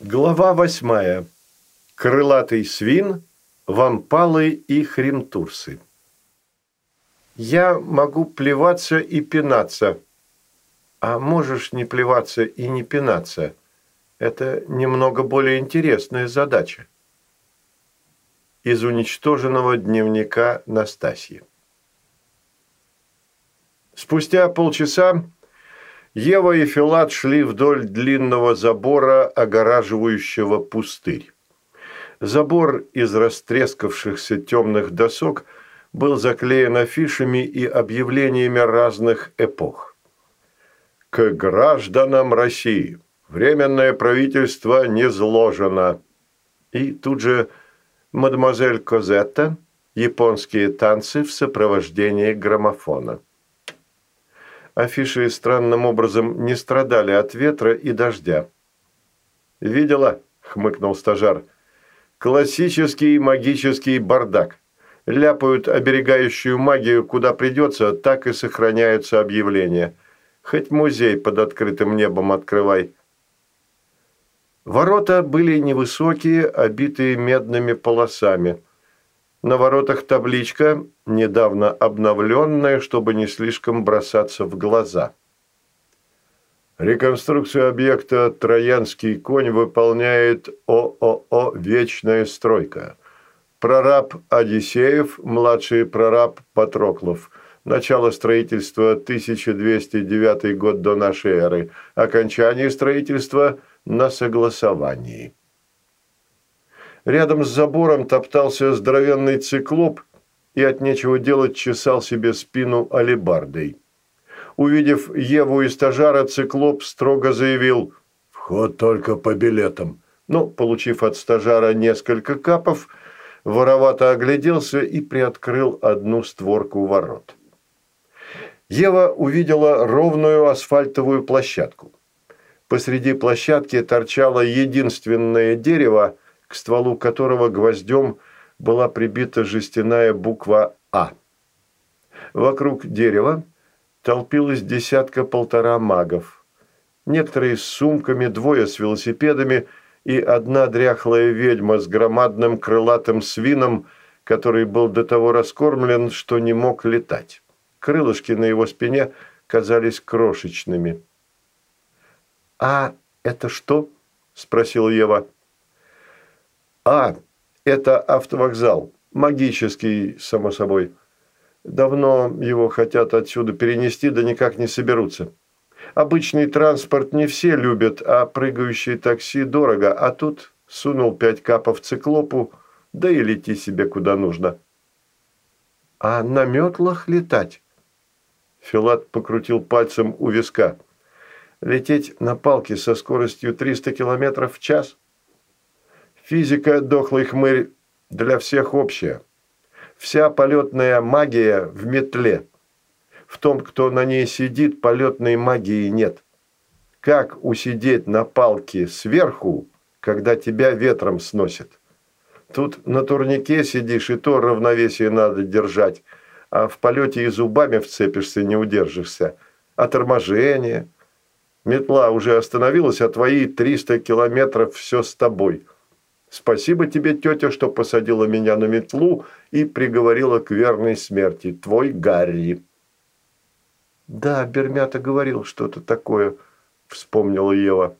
Глава восьмая. Крылатый свин, вампалы и хримтурсы. Я могу плеваться и пинаться, а можешь не плеваться и не пинаться. Это немного более интересная задача. Из уничтоженного дневника Настасьи. Спустя полчаса Ева и Филат шли вдоль длинного забора, огораживающего пустырь. Забор из растрескавшихся темных досок был заклеен афишами и объявлениями разных эпох. «К гражданам России! Временное правительство не зложено!» И тут же «Мадемуазель Козетта. Японские танцы в сопровождении граммофона». Афиши странным образом не страдали от ветра и дождя. «Видела?» – хмыкнул стажар. «Классический магический бардак. Ляпают оберегающую магию куда придется, так и сохраняются объявления. Хоть музей под открытым небом открывай». Ворота были невысокие, обитые медными полосами – на воротах табличка, недавно обновленная, чтобы не слишком бросаться в глаза. Реконструкцию объекта «Троянский конь» выполняет ООО «Вечная стройка». Прораб Одиссеев, младший прораб Патроклов. Начало строительства 1209 год до нашей эры. Окончание строительства на согласовании. Рядом с забором топтался здоровенный циклоп и от нечего делать чесал себе спину алебардой. Увидев Еву и стажара, циклоп строго заявил «Вход только по билетам». Но, получив от стажара несколько капов, воровато огляделся и приоткрыл одну створку ворот. Ева увидела ровную асфальтовую площадку. Посреди площадки торчало единственное дерево – к стволу которого гвоздем была прибита жестяная буква «А». Вокруг дерева толпилось десятка-полтора магов. Некоторые с сумками, двое с велосипедами и одна дряхлая ведьма с громадным крылатым свином, который был до того раскормлен, что не мог летать. Крылышки на его спине казались крошечными. «А это что?» – спросила Ева. А, это автовокзал. Магический, само собой. Давно его хотят отсюда перенести, да никак не соберутся. Обычный транспорт не все любят, а прыгающие такси дорого. А тут сунул пять капов циклопу, да и лети себе куда нужно. А на метлах летать? Филат покрутил пальцем у виска. Лететь на палке со скоростью 300 километров в час? Физика, дохлый хмырь, для всех общая. Вся полетная магия в метле. В том, кто на ней сидит, полетной магии нет. Как усидеть на палке сверху, когда тебя ветром сносит? Тут на турнике сидишь, и то равновесие надо держать, а в полете и зубами вцепишься, не удержишься. А торможение? Метла уже остановилась, а твои 300 километров все с тобой – Спасибо тебе, тетя, что посадила меня на метлу и приговорила к верной смерти. Твой Гарри». «Да, Бермята говорил что-то такое», – вспомнила Ева.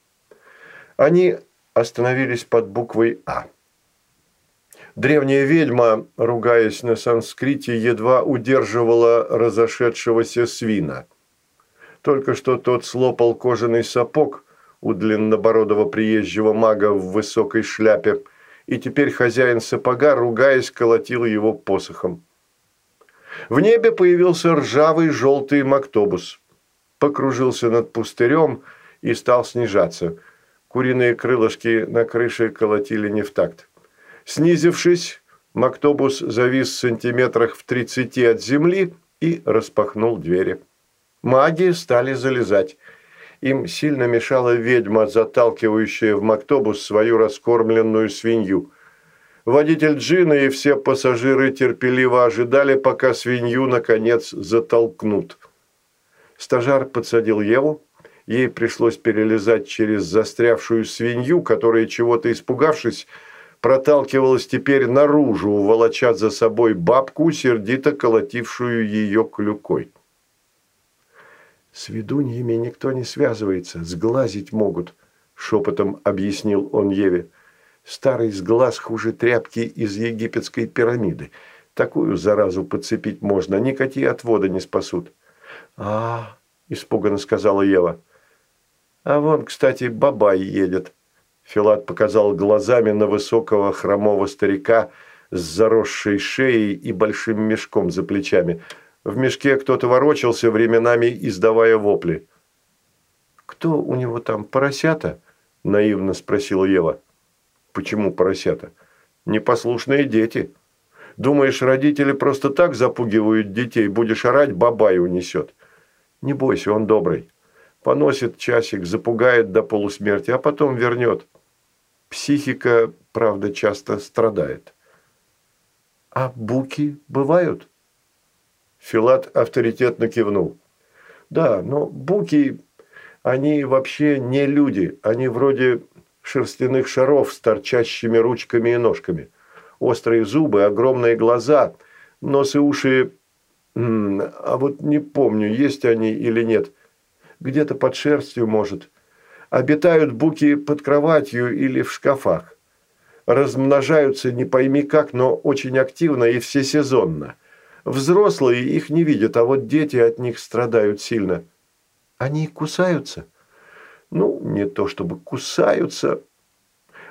Они остановились под буквой «А». Древняя ведьма, ругаясь на санскрите, едва удерживала разошедшегося свина. Только что тот слопал кожаный сапог – у длиннобородого приезжего мага в высокой шляпе, и теперь хозяин сапога, ругаясь, колотил его посохом. В небе появился ржавый желтый мактобус. Покружился над пустырем и стал снижаться. Куриные крылышки на крыше колотили не в такт. Снизившись, мактобус завис в сантиметрах в тридцати от земли и распахнул двери. Маги стали залезать – им сильно мешала ведьма, заталкивающая в мактобус свою раскормленную свинью. Водитель Джина и все пассажиры терпеливо ожидали, пока свинью, наконец, затолкнут. Стажар подсадил Еву Ей пришлось перелезать через застрявшую свинью, которая, чего-то испугавшись, проталкивалась теперь наружу, волоча за собой бабку, сердито колотившую ее клюкой. «С ведуньями никто не связывается, сглазить могут», – шепотом объяснил он Еве. «Старый сглаз хуже тряпки из египетской пирамиды. Такую заразу подцепить можно, никакие отводы не спасут». «А, – испуганно сказала Ева. «А вон, кстати, бабай едет». Филат показал глазами на высокого хромого старика с заросшей шеей и большим мешком за плечами – в мешке кто-то ворочался, временами издавая вопли. «Кто у него там, поросята?» – наивно спросила Ева. «Почему поросята? Непослушные дети. Думаешь, родители просто так запугивают детей, будешь орать, бабай унесет? Не бойся, он добрый. Поносит часик, запугает до полусмерти, а потом вернет. Психика, правда, часто страдает». «А буки бывают?» Филат авторитетно кивнул. Да, но буки, они вообще не люди. Они вроде шерстяных шаров с торчащими ручками и ножками. Острые зубы, огромные глаза, нос и уши... А вот не помню, есть они или нет. Где-то под шерстью, может. Обитают буки под кроватью или в шкафах. Размножаются не пойми как, но очень активно и всесезонно. Взрослые их не видят, а вот дети от них страдают сильно. Они кусаются? Ну, не то чтобы кусаются.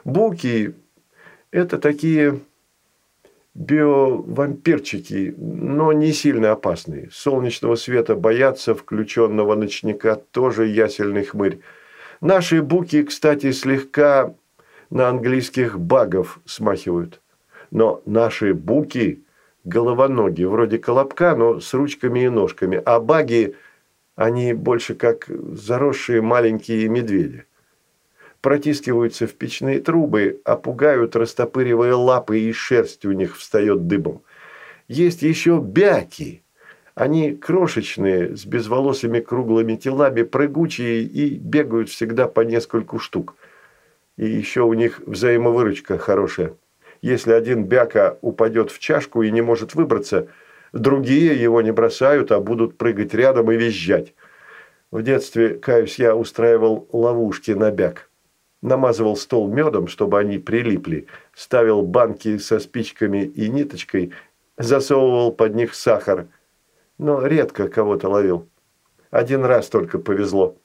Буки – это такие биовампирчики, но не сильно опасные. Солнечного света боятся, включенного ночника тоже ясельный хмырь. Наши буки, кстати, слегка на английских багов смахивают. Но наши буки головоногие, вроде колобка, но с ручками и ножками, а баги, они больше как заросшие маленькие медведи. Протискиваются в печные трубы, а пугают, растопыривая лапы, и шерсть у них встает дыбом. Есть еще бяки. Они крошечные, с безволосыми круглыми телами, прыгучие и бегают всегда по нескольку штук. И еще у них взаимовыручка хорошая. Если один бяка упадет в чашку и не может выбраться, другие его не бросают, а будут прыгать рядом и визжать. В детстве, каюсь, я устраивал ловушки на бяк. Намазывал стол медом, чтобы они прилипли, ставил банки со спичками и ниточкой, засовывал под них сахар. Но редко кого-то ловил. Один раз только повезло.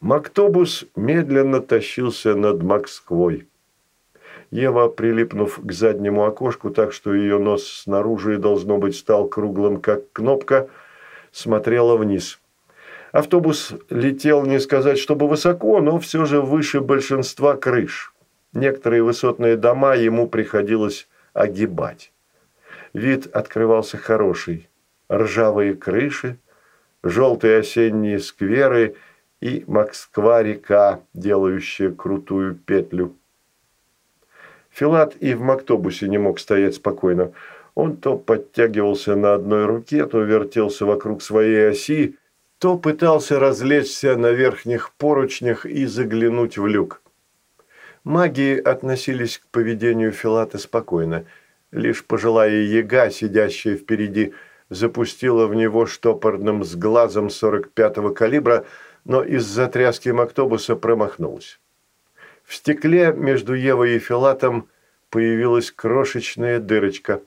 Мактобус медленно тащился над Москвой. Ева, прилипнув к заднему окошку так, что ее нос снаружи, должно быть, стал круглым, как кнопка, смотрела вниз. Автобус летел, не сказать, чтобы высоко, но все же выше большинства крыш. Некоторые высотные дома ему приходилось огибать. Вид открывался хороший. Ржавые крыши, желтые осенние скверы и Москва-река, делающая крутую петлю. Филат и в Мактобусе не мог стоять спокойно. Он то подтягивался на одной руке, то вертелся вокруг своей оси, то пытался развлечься на верхних поручнях и заглянуть в люк. Маги относились к поведению Филата спокойно. Лишь пожилая яга, сидящая впереди, запустила в него штопорным сглазом 45-го калибра, но из-за тряски Мактобуса промахнулась. В стекле между Евой и Филатом появилась крошечная дырочка.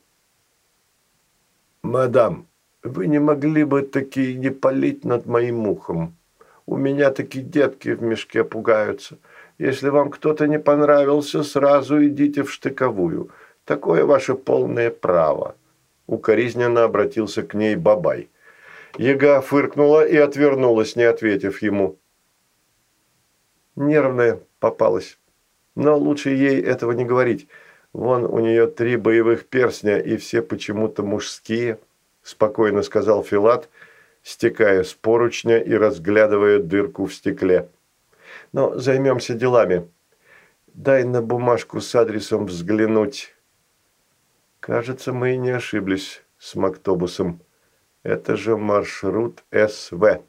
«Мадам, вы не могли бы таки не палить над моим ухом? У меня такие детки в мешке пугаются. Если вам кто-то не понравился, сразу идите в штыковую. Такое ваше полное право». Укоризненно обратился к ней Бабай. Яга фыркнула и отвернулась, не ответив ему. Нервная попалась. Но лучше ей этого не говорить. Вон у нее три боевых перстня, и все почему-то мужские, спокойно сказал Филат, стекая с поручня и разглядывая дырку в стекле. Но займемся делами. Дай на бумажку с адресом взглянуть. Кажется, мы и не ошиблись с Мактобусом. Это же маршрут СВ.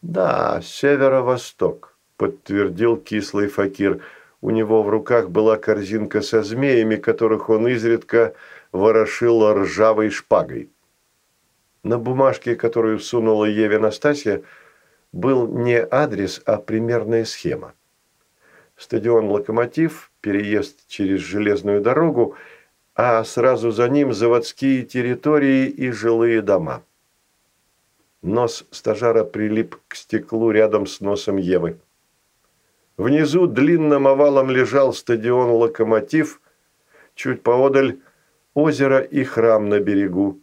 «Да, северо-восток», – подтвердил кислый факир. У него в руках была корзинка со змеями, которых он изредка ворошил ржавой шпагой. На бумажке, которую сунула Еве Настасья, был не адрес, а примерная схема. Стадион «Локомотив», переезд через железную дорогу, а сразу за ним заводские территории и жилые дома. Нос стажара прилип к стеклу рядом с носом Евы. Внизу длинным овалом лежал стадион «Локомотив», чуть поодаль озеро и храм на берегу.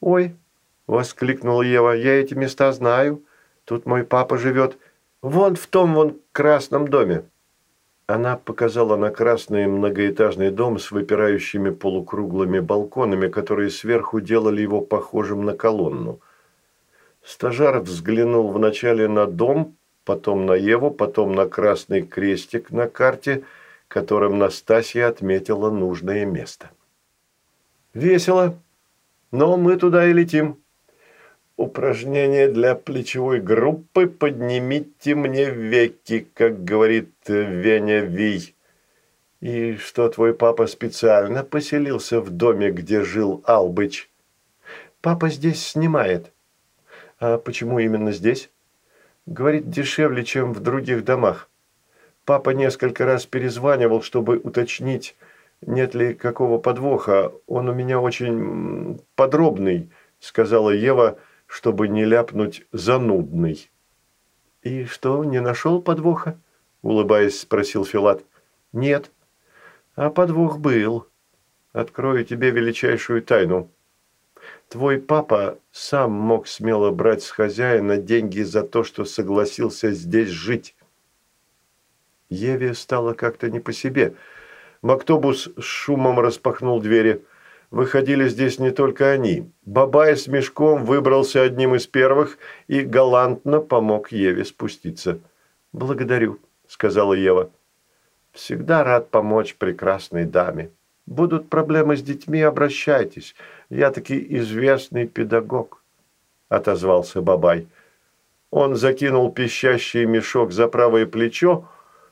«Ой!» – воскликнула Ева. «Я эти места знаю. Тут мой папа живет. Вон в том вон красном доме». Она показала на красный многоэтажный дом с выпирающими полукруглыми балконами, которые сверху делали его похожим на колонну – Стажар взглянул вначале на дом, потом на Еву, потом на красный крестик на карте, которым Настасья отметила нужное место. «Весело, но мы туда и летим. Упражнение для плечевой группы «Поднимите мне веки», как говорит Веня Вий. И что твой папа специально поселился в доме, где жил Албыч? Папа здесь снимает». А почему именно здесь? Говорит, дешевле, чем в других домах. Папа несколько раз перезванивал, чтобы уточнить, нет ли какого подвоха. Он у меня очень подробный, сказала Ева, чтобы не ляпнуть занудный. И что, не нашел подвоха? Улыбаясь, спросил Филат. Нет. А подвох был. Открою тебе величайшую тайну. Твой папа сам мог смело брать с хозяина деньги за то, что согласился здесь жить. Еве стало как-то не по себе. Мактобус с шумом распахнул двери. Выходили здесь не только они. Бабай с мешком выбрался одним из первых и галантно помог Еве спуститься. «Благодарю», – сказала Ева. «Всегда рад помочь прекрасной даме. Будут проблемы с детьми, обращайтесь. Я таки известный педагог», – отозвался Бабай. Он закинул пищащий мешок за правое плечо,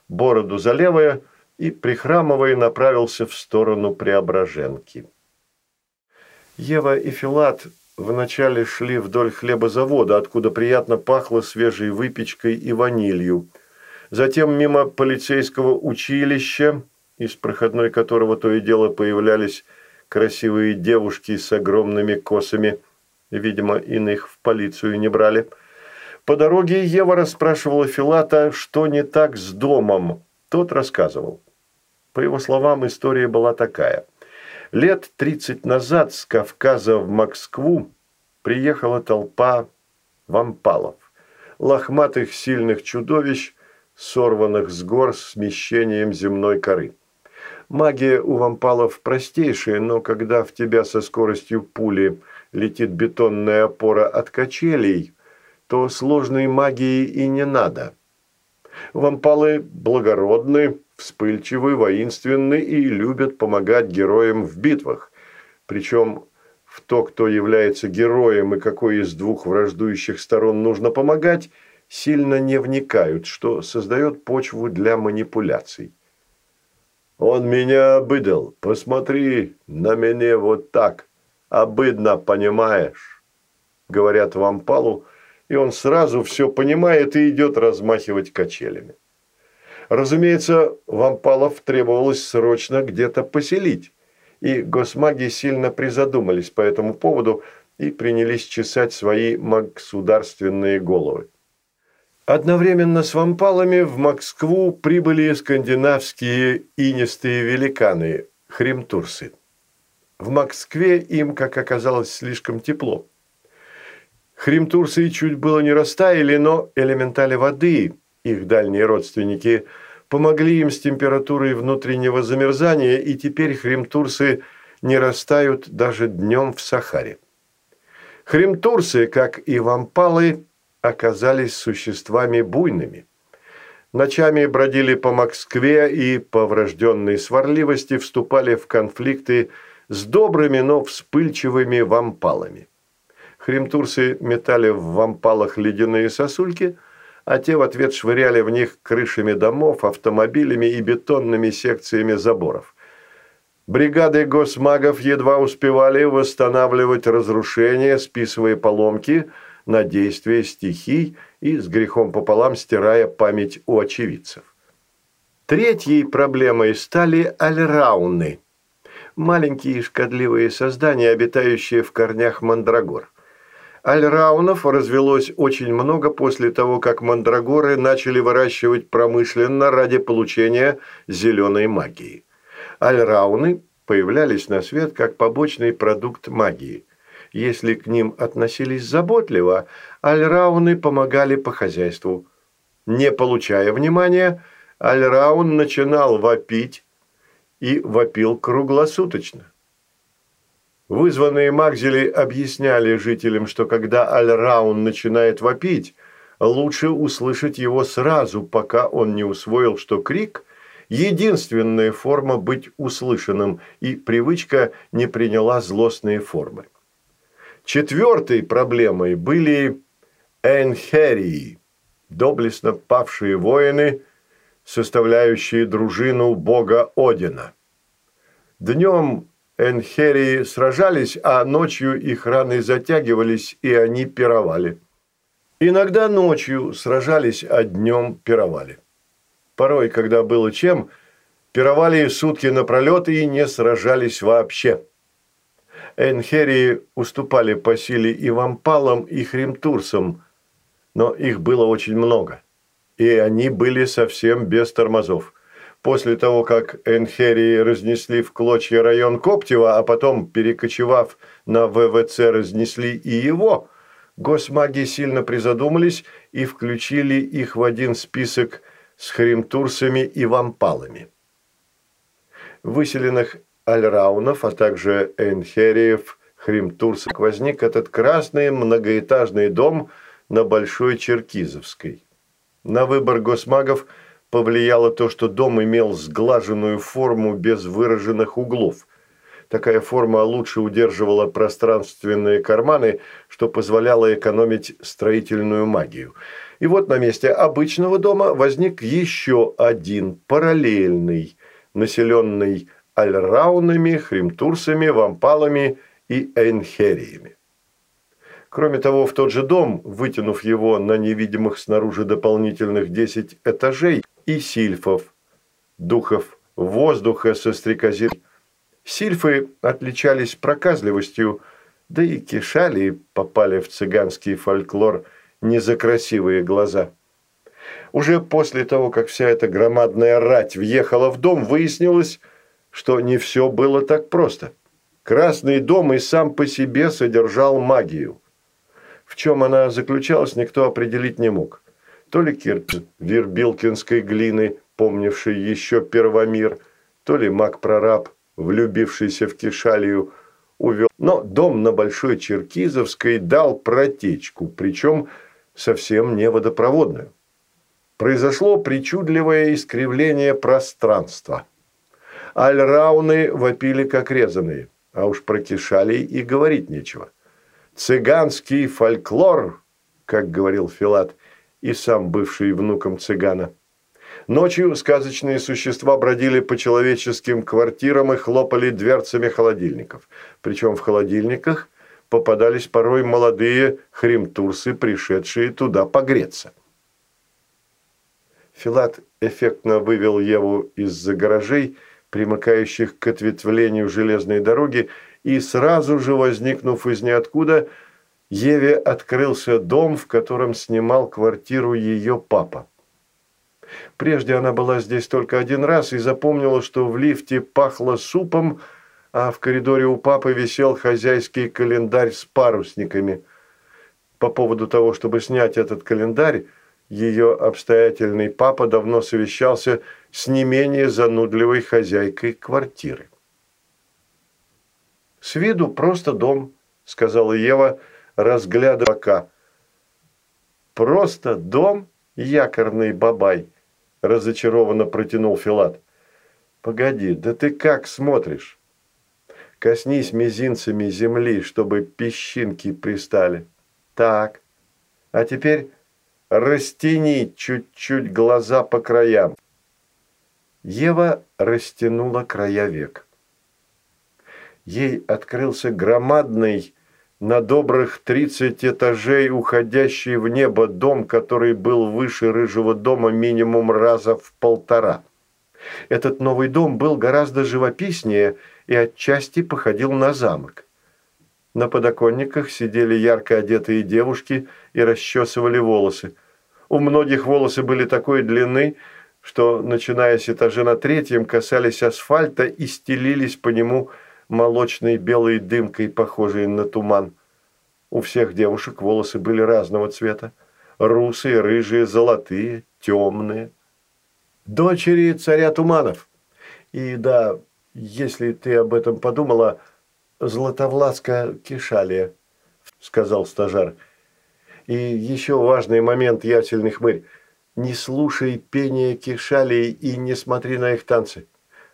бороду за левое и, прихрамывая, направился в сторону Преображенки. Ева и Филат вначале шли вдоль хлебозавода, откуда приятно пахло свежей выпечкой и ванилью. Затем мимо полицейского училища, из проходной которого то и дело появлялись красивые девушки с огромными косами. Видимо, иных в полицию не брали. По дороге Ева расспрашивала Филата, что не так с домом. Тот рассказывал. По его словам, история была такая. Лет 30 назад с Кавказа в Москву приехала толпа вампалов, лохматых сильных чудовищ, сорванных с гор смещением земной коры. Магия у вампалов простейшая, но когда в тебя со скоростью пули летит бетонная опора от качелей, то сложной магии и не надо. Вампалы благородны, вспыльчивы, воинственны и любят помогать героям в битвах. Причем в то, кто является героем и какой из двух враждующих сторон нужно помогать, сильно не вникают, что создает почву для манипуляций. Он меня обыдал. Посмотри на меня вот так. Обыдно, понимаешь?» Говорят вампалу, и он сразу все понимает и идет размахивать качелями. Разумеется, вампалов требовалось срочно где-то поселить, и госмаги сильно призадумались по этому поводу и принялись чесать свои государственные головы. Одновременно с вампалами в Москву прибыли скандинавские инистые великаны – хримтурсы. В Москве им, как оказалось, слишком тепло. Хримтурсы чуть было не растаяли, но элементали воды, их дальние родственники, помогли им с температурой внутреннего замерзания, и теперь хримтурсы не растают даже днем в Сахаре. Хримтурсы, как и вампалы, оказались существами буйными. Ночами бродили по Москве и по врожденной сварливости вступали в конфликты с добрыми, но вспыльчивыми вампалами. Хримтурсы метали в вампалах ледяные сосульки, а те в ответ швыряли в них крышами домов, автомобилями и бетонными секциями заборов. Бригады госмагов едва успевали восстанавливать разрушения, списывая поломки на действия стихий и с грехом пополам стирая память у очевидцев. Третьей проблемой стали альрауны – маленькие шкодливые создания, обитающие в корнях мандрагор. Альраунов развелось очень много после того, как мандрагоры начали выращивать промышленно ради получения зеленой магии. Альрауны появлялись на свет как побочный продукт магии. Если к ним относились заботливо, альрауны помогали по хозяйству. Не получая внимания, альраун начинал вопить и вопил круглосуточно. Вызванные Магзели объясняли жителям, что когда Аль-Раун начинает вопить, лучше услышать его сразу, пока он не усвоил, что крик – единственная форма быть услышанным, и привычка не приняла злостные формы. Четвертой проблемой были энхерии – доблестно павшие воины, составляющие дружину бога Одина. Днем Энхерии сражались, а ночью их раны затягивались, и они пировали. Иногда ночью сражались, а днем пировали. Порой, когда было чем, пировали сутки напролет и не сражались вообще. Энхерии уступали по силе и вампалам, и хримтурсам, но их было очень много, и они были совсем без тормозов после того, как Энхерии разнесли в клочья район Коптева, а потом, перекочевав на ВВЦ, разнесли и его, госмаги сильно призадумались и включили их в один список с хримтурсами и вампалами. Выселенных альраунов, а также энхериев, хримтурсов, возник этот красный многоэтажный дом на Большой Черкизовской. На выбор госмагов – повлияло то, что дом имел сглаженную форму без выраженных углов. Такая форма лучше удерживала пространственные карманы, что позволяло экономить строительную магию. И вот на месте обычного дома возник еще один, параллельный, населенный альраунами, хримтурсами, вампалами и эйнхериями. Кроме того, в тот же дом, вытянув его на невидимых снаружи дополнительных 10 этажей, и сильфов, духов воздуха со стрекозиной. Сильфы отличались проказливостью, да и кишали и попали в цыганский фольклор не за красивые глаза. Уже после того, как вся эта громадная рать въехала в дом, выяснилось, что не все было так просто. Красный дом и сам по себе содержал магию. В чем она заключалась, никто определить не мог то ли кирпич вербилкинской глины, помнивший еще Первомир, то ли маг-прораб, влюбившийся в Кишалию, увел. Но дом на Большой Черкизовской дал протечку, причем совсем не водопроводную. Произошло причудливое искривление пространства. Альрауны вопили как резаные, а уж про Кишалий и говорить нечего. «Цыганский фольклор», как говорил Филат, – и сам бывший внуком цыгана. Ночью сказочные существа бродили по человеческим квартирам и хлопали дверцами холодильников. Причем в холодильниках попадались порой молодые хримтурсы, пришедшие туда погреться. Филат эффектно вывел Еву из-за гаражей, примыкающих к ответвлению железной дороги, и сразу же, возникнув из ниоткуда, Еве открылся дом, в котором снимал квартиру ее папа. Прежде она была здесь только один раз и запомнила, что в лифте пахло супом, а в коридоре у папы висел хозяйский календарь с парусниками. По поводу того, чтобы снять этот календарь, ее обстоятельный папа давно совещался с не менее занудливой хозяйкой квартиры. «С виду просто дом», – сказала Ева, – разглядывая бока. «Просто дом якорный бабай», – разочарованно протянул Филат. «Погоди, да ты как смотришь?» Коснись мизинцами земли, чтобы песчинки пристали. Так. А теперь растяни чуть-чуть глаза по краям. Ева растянула края век. Ей открылся громадный, на добрых тридцать этажей уходящий в небо дом, который был выше рыжего дома минимум раза в полтора. Этот новый дом был гораздо живописнее и отчасти походил на замок. На подоконниках сидели ярко одетые девушки и расчесывали волосы. У многих волосы были такой длины, что, начиная с этажа на третьем, касались асфальта и стелились по нему молочной белой дымкой, похожей на туман. У всех девушек волосы были разного цвета. Русые, рыжие, золотые, темные. Дочери царя туманов. И да, если ты об этом подумала, Златовласка Кишалия, сказал стажар. И еще важный момент, ясельный хмырь. Не слушай пение Кишалии и не смотри на их танцы.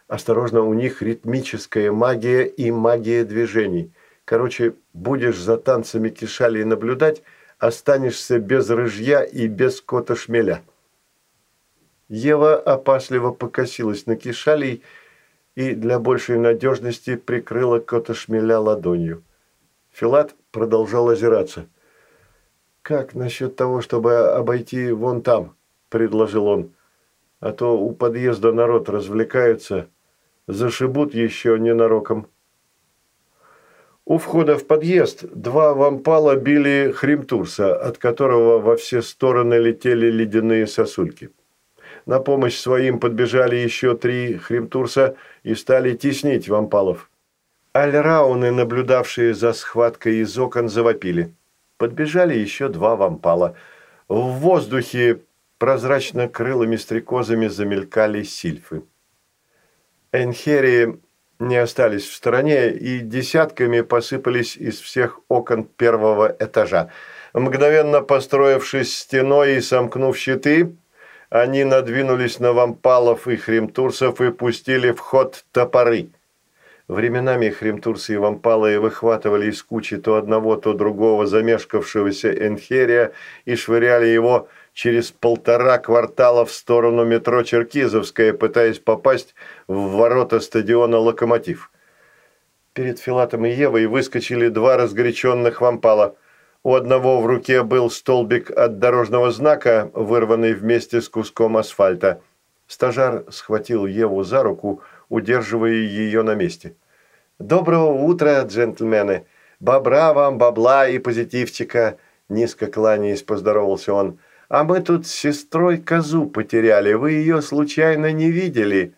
Осторожно, у них ритмическая магия и магия движений. Короче, будешь за танцами Кишалии наблюдать, останешься без рыжья и без кота шмеля. Ева опасливо покосилась на Кишалий и для большей надежности прикрыла кота шмеля ладонью. Филат продолжал озираться. «Как насчет того, чтобы обойти вон там?» – предложил он. «А то у подъезда народ развлекается, зашибут еще ненароком». У входа в подъезд два вампала били Хримтурса, от которого во все стороны летели ледяные сосульки. На помощь своим подбежали еще три Хримтурса и стали теснить вампалов. Альрауны, наблюдавшие за схваткой из окон, завопили. Подбежали еще два вампала. В воздухе прозрачно крылыми стрекозами замелькали сильфы. Энхерии не остались в стороне и десятками посыпались из всех окон первого этажа. Мгновенно построившись стеной и сомкнув щиты, они надвинулись на вампалов и хримтурсов и пустили в ход топоры. Временами хримтурсы и вампалы выхватывали из кучи то одного, то другого замешкавшегося энхерия и швыряли его через полтора квартала в сторону метро Черкизовская, пытаясь попасть в ворота стадиона «Локомотив». Перед Филатом и Евой выскочили два разгоряченных вампала – у одного в руке был столбик от дорожного знака, вырванный вместе с куском асфальта. Стажар схватил Еву за руку, удерживая ее на месте. «Доброго утра, джентльмены! Бобра вам, бабла и позитивчика!» Низко кланяясь, поздоровался он. «А мы тут с сестрой козу потеряли. Вы ее случайно не видели?»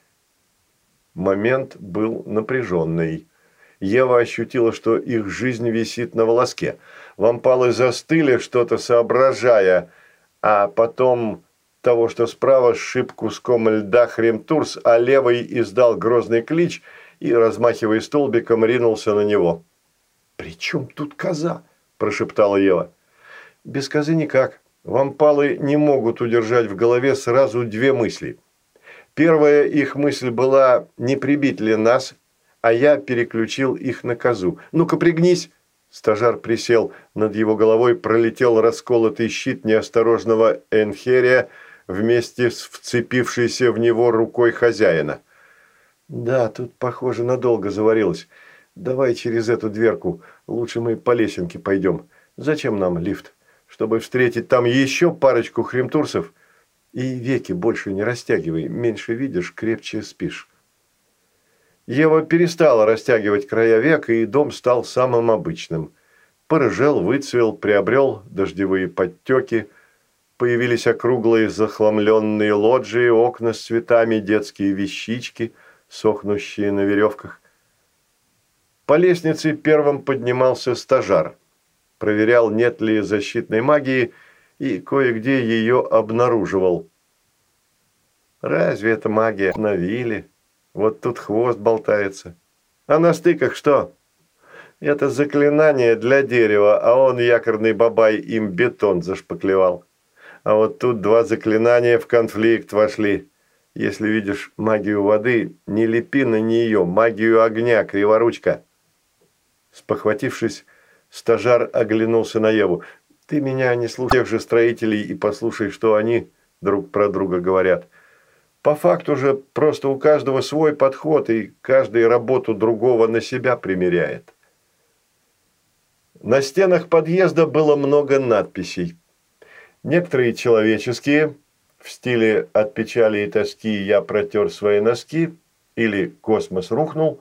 Момент был напряженный. Ева ощутила, что их жизнь висит на волоске – Вампалы застыли, что-то соображая, а потом того, что справа сшиб куском льда Хремтурс, а левый издал грозный клич и, размахивая столбиком, ринулся на него. «При чем тут коза?» – прошептала Ева. «Без козы никак. Вампалы не могут удержать в голове сразу две мысли. Первая их мысль была, не прибить ли нас, а я переключил их на козу. Ну-ка, пригнись!» Стажар присел, над его головой пролетел расколотый щит неосторожного Энхерия вместе с вцепившейся в него рукой хозяина. «Да, тут, похоже, надолго заварилось. Давай через эту дверку. Лучше мы по лесенке пойдем. Зачем нам лифт? Чтобы встретить там еще парочку хремтурсов? И веки больше не растягивай. Меньше видишь, крепче спишь». Ева перестала растягивать края века, и дом стал самым обычным. Порыжел, выцвел, приобрел дождевые подтеки, появились округлые захламленные лоджии, окна с цветами, детские вещички, сохнущие на веревках. По лестнице первым поднимался стажар. Проверял, нет ли защитной магии, и кое-где ее обнаруживал. «Разве это магия? Навили?» Вот тут хвост болтается. А на стыках что? Это заклинание для дерева, а он, якорный бабай, им бетон зашпаклевал. А вот тут два заклинания в конфликт вошли. Если видишь магию воды, не лепи на нее магию огня, криворучка. Спохватившись, стажар оглянулся на Еву. «Ты меня не слушай тех же строителей и послушай, что они друг про друга говорят. По факту же просто у каждого свой подход, и каждый работу другого на себя примеряет». На стенах подъезда было много надписей. Некоторые человеческие, в стиле «от печали и тоски я протер свои носки» или «космос рухнул»,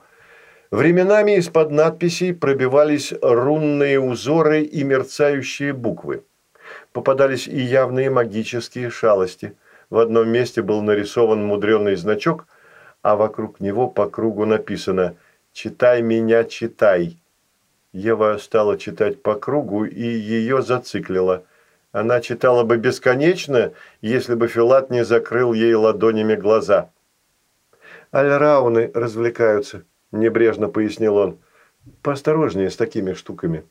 временами из-под надписей пробивались рунные узоры и мерцающие буквы. Попадались и явные магические шалости. В одном месте был нарисован мудреный значок, а вокруг него по кругу написано «Читай меня, читай». Ева стала читать по кругу и ее зациклило – она читала бы бесконечно, если бы Филат не закрыл ей ладонями глаза. «Альрауны развлекаются», – небрежно пояснил он. «Поосторожнее с такими штуками,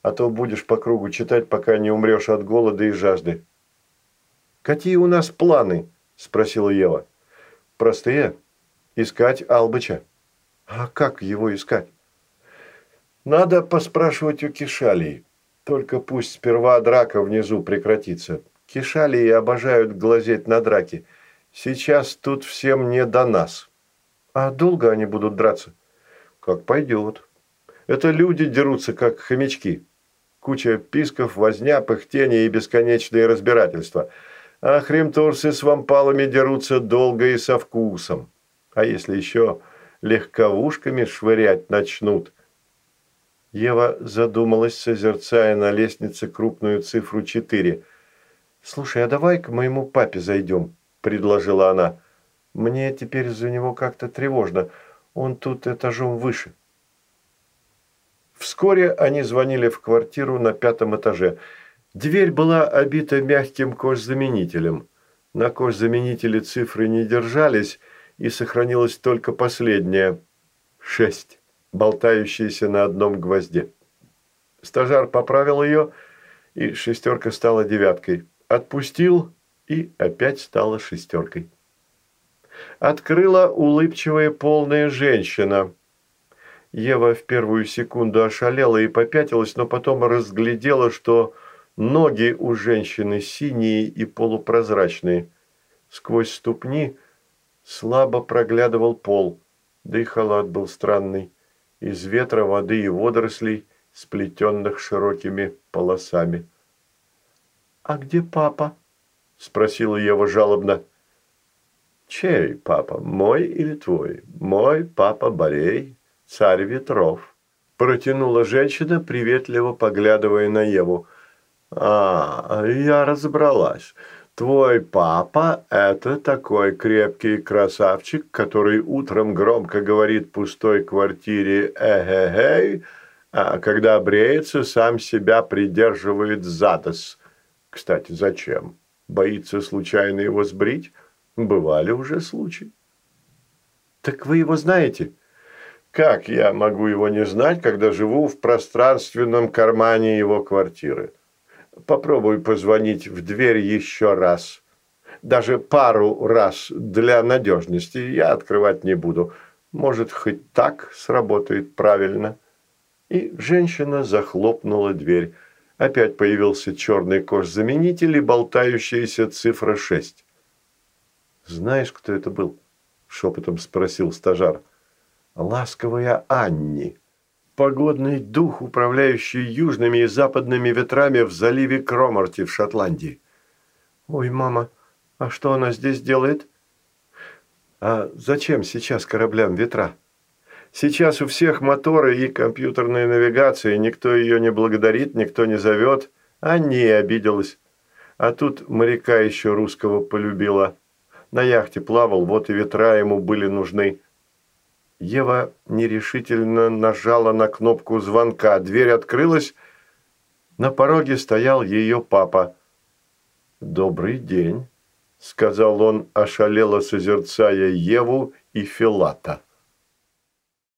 а то будешь по кругу читать, пока не умрешь от голода и жажды». «Какие у нас планы?» – спросила Ева. «Простые. Искать Албыча». «А как его искать?» «Надо поспрашивать у Кишалии. Только пусть сперва драка внизу прекратится. Кишалии обожают глазеть на драки. Сейчас тут всем не до нас. А долго они будут драться? Как пойдет. Это люди дерутся, как хомячки. Куча писков, возня, пыхтения и бесконечные разбирательства. А хремторсы с вампалами дерутся долго и со вкусом. А если еще легковушками швырять начнут – Ева задумалась, созерцая на лестнице крупную цифру 4. «Слушай, а давай к моему папе зайдем», – предложила она. «Мне теперь за него как-то тревожно. Он тут этажом выше». Вскоре они звонили в квартиру на пятом этаже. Дверь была обита мягким кожзаменителем. На кожзаменителе цифры не держались, и сохранилась только последняя – шесть болтающаяся на одном гвозде. Стажар поправил ее, и шестерка стала девяткой. Отпустил, и опять стала шестеркой. Открыла улыбчивая полная женщина. Ева в первую секунду ошалела и попятилась, но потом разглядела, что ноги у женщины синие и полупрозрачные. Сквозь ступни слабо проглядывал пол, да и халат был странный из ветра, воды и водорослей, сплетенных широкими полосами. «А где папа?» – спросила Ева жалобно. «Чей папа, мой или твой? Мой папа Борей, царь ветров», – протянула женщина, приветливо поглядывая на Еву. «А, я разобралась. Твой папа – это такой крепкий красавчик, который утром громко говорит в пустой квартире «Эгегей», а когда бреется, сам себя придерживает задос. Кстати, зачем? Боится случайно его сбрить? Бывали уже случаи. Так вы его знаете? Как я могу его не знать, когда живу в пространственном кармане его квартиры? Попробуй позвонить в дверь еще раз. Даже пару раз для надежности я открывать не буду. Может, хоть так сработает правильно. И женщина захлопнула дверь. Опять появился черный кожзаменитель и болтающаяся цифра 6. «Знаешь, кто это был?» – шепотом спросил стажар. «Ласковая Анни» погодный дух, управляющий южными и западными ветрами в заливе Кроморти в Шотландии. «Ой, мама, а что она здесь делает?» «А зачем сейчас кораблям ветра?» Сейчас у всех моторы и компьютерная навигация, никто ее не благодарит, никто не зовет, а не обиделась. А тут моряка еще русского полюбила. На яхте плавал, вот и ветра ему были нужны. Ева нерешительно нажала на кнопку звонка. Дверь открылась. На пороге стоял ее папа. «Добрый день», – сказал он, ошалело созерцая Еву и Филата.